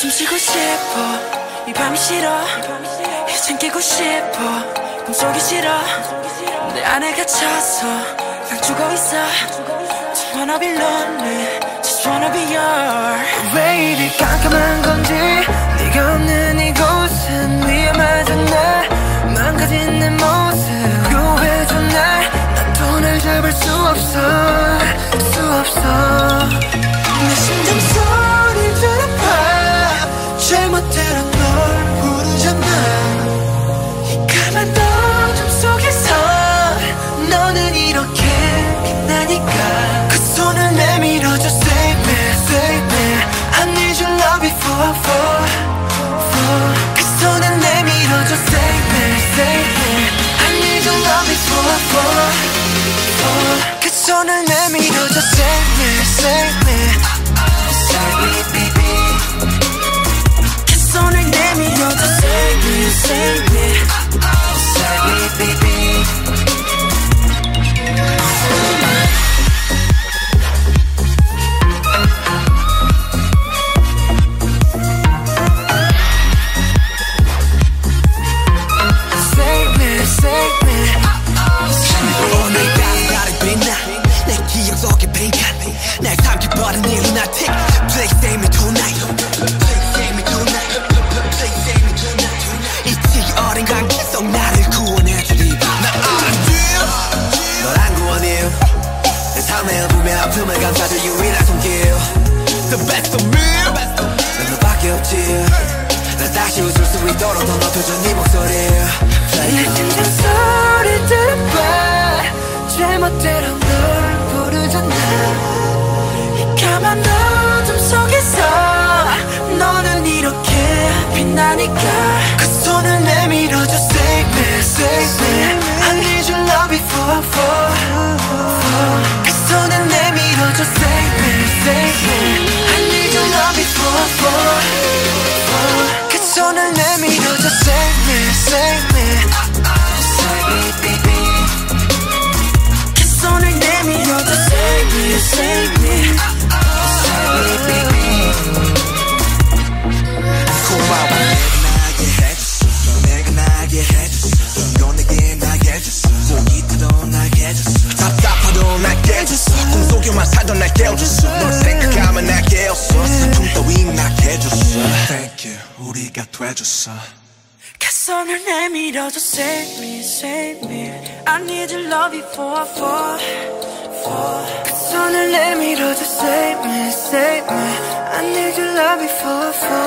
이 밤이 싫어. 이젠 깨고 싶어. 꿈속이 싫어. 내 안에 갇혀서 난 죽어 있어. Just wanna be lonely. Just wanna be yours. 왜 이리 깜깜한 건지 네가 없는 이곳은 위험하잖아 망가진 내 모습. 구해줘 돈을 잡을 수 없어 손을 내밀어줘 Save me, save me Save me, baby lunatic Please save me tonight Please save me tonight Please save me tonight 이 지기 어린 관계 속 나를 구원해주리 나 알아 널안 구원해요 내 삶의 어둠의 아픔을 감싸줄 유일한 손길 The best of me 난 너밖에 없지 나 다시 웃을 수 있도록 더 높여줘 네 목소리 Play 내 심장 소 이 까만 어둠 속에서 너는 이렇게 빛나니까 그 손을 꿈속에만 살던 날 깨워줬어 널 생각하면 날 깨웠어 슬픔 따위 나게 해줬어 Thank you 우리가 돼줬어 그 손을 내밀어줘 Save me, save me I need your love before I fall, fall 그 손을 내밀어줘 Save me, save me I need your love before I fall